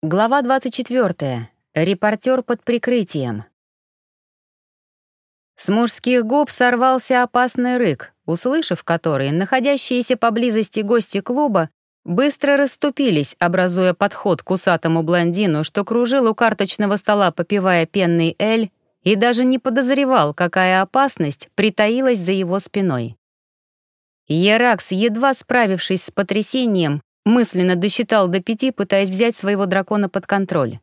Глава 24. Репортер под прикрытием. С мужских губ сорвался опасный рык, услышав который, находящиеся поблизости гости клуба быстро расступились, образуя подход к усатому блондину, что кружил у карточного стола, попивая пенный эль, и даже не подозревал, какая опасность притаилась за его спиной. Еракс, едва справившись с потрясением, Мысленно досчитал до пяти, пытаясь взять своего дракона под контроль.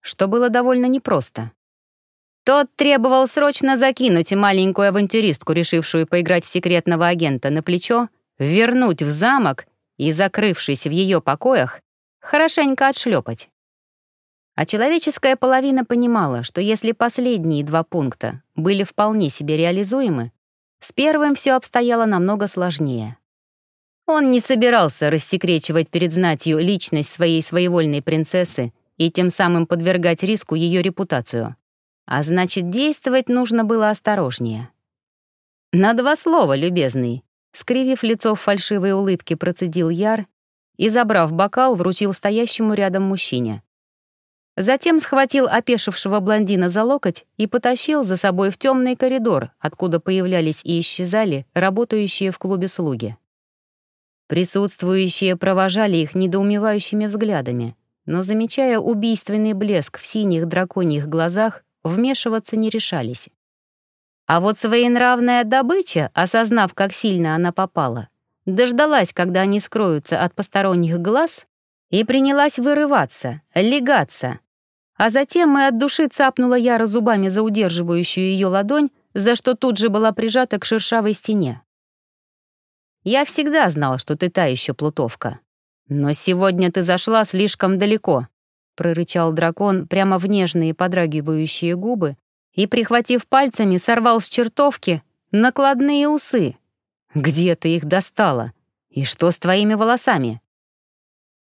Что было довольно непросто. Тот требовал срочно закинуть маленькую авантюристку, решившую поиграть в секретного агента, на плечо, вернуть в замок и, закрывшись в ее покоях, хорошенько отшлепать. А человеческая половина понимала, что если последние два пункта были вполне себе реализуемы, с первым все обстояло намного сложнее. Он не собирался рассекречивать перед знатью личность своей своевольной принцессы и тем самым подвергать риску ее репутацию. А значит, действовать нужно было осторожнее. «На два слова, любезный», — скривив лицо в фальшивой улыбке, процедил Яр и, забрав бокал, вручил стоящему рядом мужчине. Затем схватил опешившего блондина за локоть и потащил за собой в темный коридор, откуда появлялись и исчезали работающие в клубе слуги. Присутствующие провожали их недоумевающими взглядами, но, замечая убийственный блеск в синих драконьих глазах, вмешиваться не решались. А вот своенравная добыча, осознав, как сильно она попала, дождалась, когда они скроются от посторонних глаз, и принялась вырываться, легаться. А затем и от души цапнула Яра зубами за удерживающую ее ладонь, за что тут же была прижата к шершавой стене. Я всегда знал, что ты та еще плутовка. Но сегодня ты зашла слишком далеко», — прорычал дракон прямо в нежные подрагивающие губы и, прихватив пальцами, сорвал с чертовки накладные усы. «Где ты их достала? И что с твоими волосами?»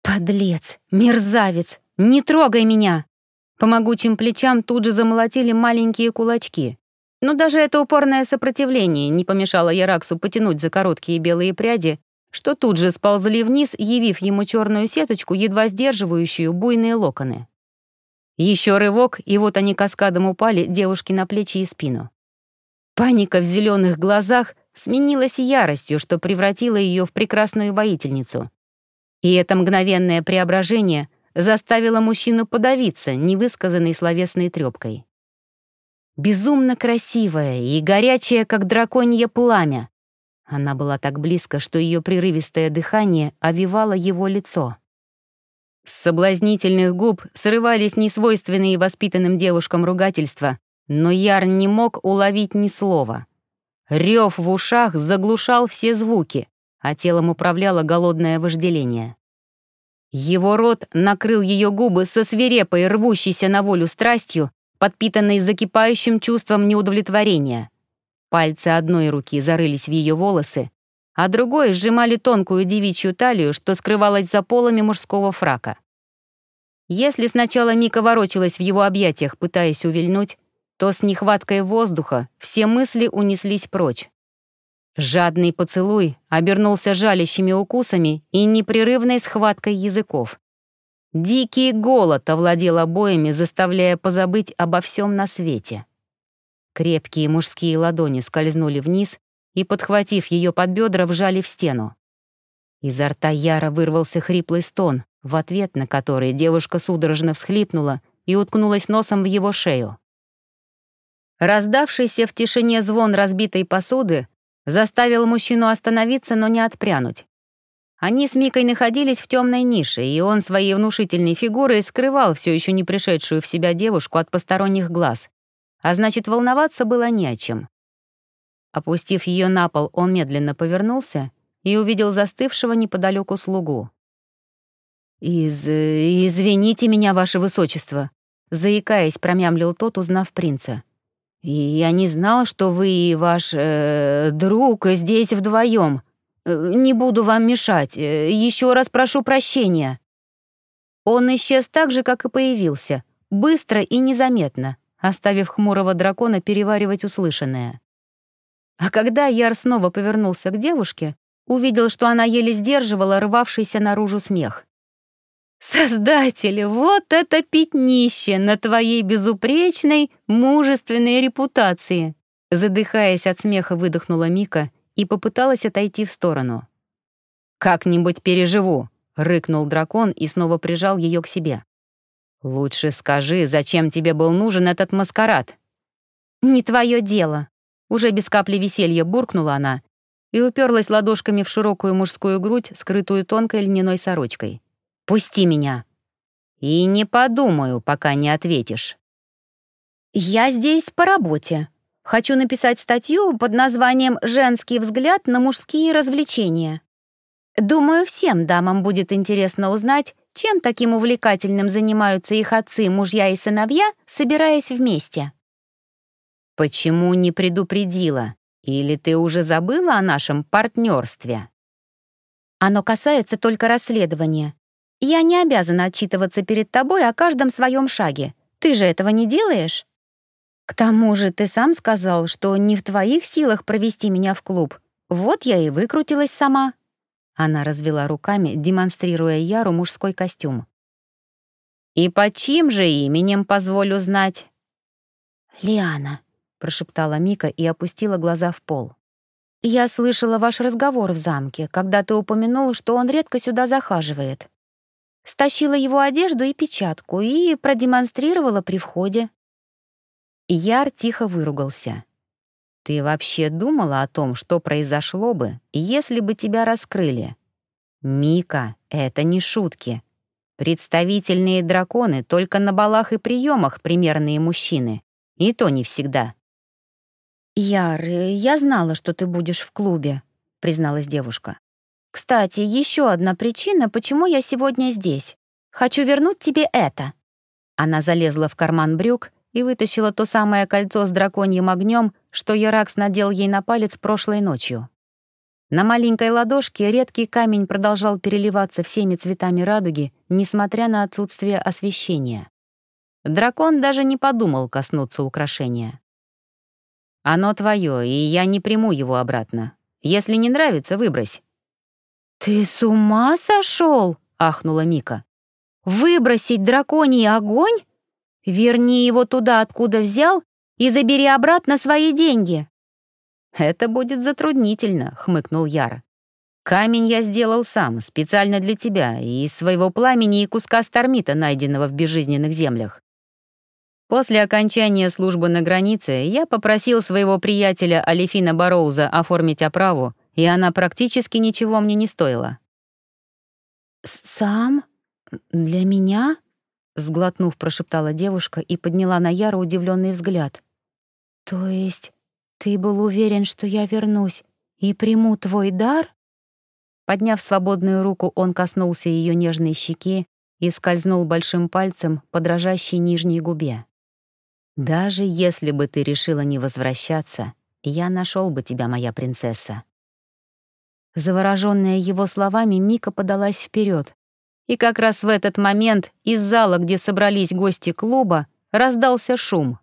«Подлец! Мерзавец! Не трогай меня!» По могучим плечам тут же замолотили маленькие кулачки. Но даже это упорное сопротивление не помешало Яраксу потянуть за короткие белые пряди, что тут же сползли вниз, явив ему черную сеточку, едва сдерживающую буйные локоны. Еще рывок, и вот они каскадом упали девушке на плечи и спину. Паника в зеленых глазах сменилась яростью, что превратило ее в прекрасную воительницу. И это мгновенное преображение заставило мужчину подавиться невысказанной словесной трепкой безумно красивая и горячая, как драконье пламя. Она была так близко, что ее прерывистое дыхание овивало его лицо. С соблазнительных губ срывались несвойственные воспитанным девушкам ругательства, но Яр не мог уловить ни слова. Рев в ушах заглушал все звуки, а телом управляло голодное вожделение. Его рот накрыл ее губы со свирепой, рвущейся на волю страстью, подпитанный закипающим чувством неудовлетворения. Пальцы одной руки зарылись в ее волосы, а другой сжимали тонкую девичью талию, что скрывалась за полами мужского фрака. Если сначала Мика ворочалась в его объятиях, пытаясь увильнуть, то с нехваткой воздуха все мысли унеслись прочь. Жадный поцелуй обернулся жалящими укусами и непрерывной схваткой языков. Дикий голод овладел обоими, заставляя позабыть обо всем на свете. Крепкие мужские ладони скользнули вниз и, подхватив ее под бедра, вжали в стену. Изо рта Яра вырвался хриплый стон, в ответ на который девушка судорожно всхлипнула и уткнулась носом в его шею. Раздавшийся в тишине звон разбитой посуды заставил мужчину остановиться, но не отпрянуть. Они с Микой находились в темной нише, и он своей внушительной фигурой скрывал все еще не пришедшую в себя девушку от посторонних глаз. А значит, волноваться было не о чем. Опустив ее на пол, он медленно повернулся и увидел застывшего неподалеку слугу. «Из... извините меня, ваше высочество», — заикаясь, промямлил тот, узнав принца. «И я не знал, что вы и ваш... Э, друг здесь вдвоем. Э, «Не буду вам мешать. Э, Еще раз прошу прощения». Он исчез так же, как и появился, быстро и незаметно, оставив хмурого дракона переваривать услышанное. А когда Яр снова повернулся к девушке, увидел, что она еле сдерживала рвавшийся наружу смех. Создатель, вот это пятнище на твоей безупречной, мужественной репутации!» Задыхаясь от смеха, выдохнула Мика и попыталась отойти в сторону. «Как-нибудь переживу», — рыкнул дракон и снова прижал ее к себе. «Лучше скажи, зачем тебе был нужен этот маскарад?» «Не твое дело», — уже без капли веселья буркнула она и уперлась ладошками в широкую мужскую грудь, скрытую тонкой льняной сорочкой. «Пусти меня!» «И не подумаю, пока не ответишь». «Я здесь по работе. Хочу написать статью под названием «Женский взгляд на мужские развлечения». Думаю, всем дамам будет интересно узнать, чем таким увлекательным занимаются их отцы, мужья и сыновья, собираясь вместе. Почему не предупредила? Или ты уже забыла о нашем партнерстве? Оно касается только расследования. Я не обязана отчитываться перед тобой о каждом своем шаге. Ты же этого не делаешь? К тому же ты сам сказал, что не в твоих силах провести меня в клуб. Вот я и выкрутилась сама. Она развела руками, демонстрируя Яру мужской костюм. «И под чьим же именем, позволю знать?» «Лиана», — прошептала Мика и опустила глаза в пол. «Я слышала ваш разговор в замке, когда ты упомянул, что он редко сюда захаживает. Стащила его одежду и печатку и продемонстрировала при входе». Яр тихо выругался. Ты вообще думала о том, что произошло бы, если бы тебя раскрыли? Мика, это не шутки. Представительные драконы только на балах и приемах примерные мужчины. И то не всегда. «Яр, я знала, что ты будешь в клубе», — призналась девушка. «Кстати, еще одна причина, почему я сегодня здесь. Хочу вернуть тебе это». Она залезла в карман брюк и вытащила то самое кольцо с драконьим огнем, что Яракс надел ей на палец прошлой ночью. На маленькой ладошке редкий камень продолжал переливаться всеми цветами радуги, несмотря на отсутствие освещения. Дракон даже не подумал коснуться украшения. «Оно твое, и я не приму его обратно. Если не нравится, выбрось». «Ты с ума сошел?» — ахнула Мика. «Выбросить драконий огонь? Верни его туда, откуда взял, и забери обратно свои деньги». «Это будет затруднительно», — хмыкнул Яр. «Камень я сделал сам, специально для тебя, и из своего пламени и куска стармита, найденного в безжизненных землях. После окончания службы на границе я попросил своего приятеля Алифина Бароуза оформить оправу, и она практически ничего мне не стоила». «Сам? Для меня?» Сглотнув, прошептала девушка и подняла на Яру удивленный взгляд. «То есть ты был уверен, что я вернусь и приму твой дар?» Подняв свободную руку, он коснулся ее нежной щеки и скользнул большим пальцем по дрожащей нижней губе. «Даже если бы ты решила не возвращаться, я нашел бы тебя, моя принцесса». Завороженная его словами, Мика подалась вперед, и как раз в этот момент из зала, где собрались гости клуба, раздался шум.